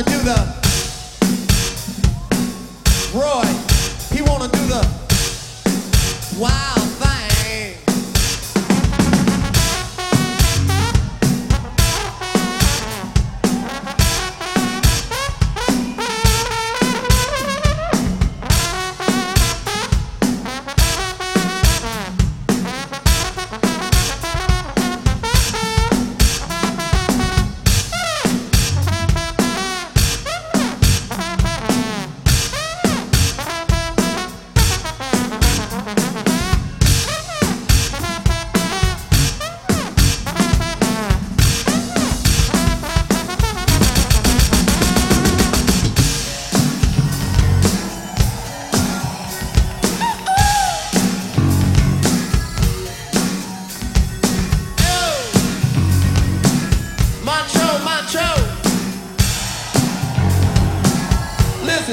wanna do the Roy. He wanna do the Wow.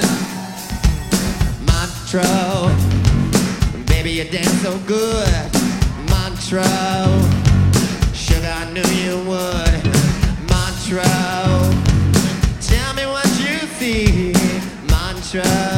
dancing Montreal Baby, you dance so good. Montreux, Sugar, I knew you would. Montreux, Tell me what you see Montreux.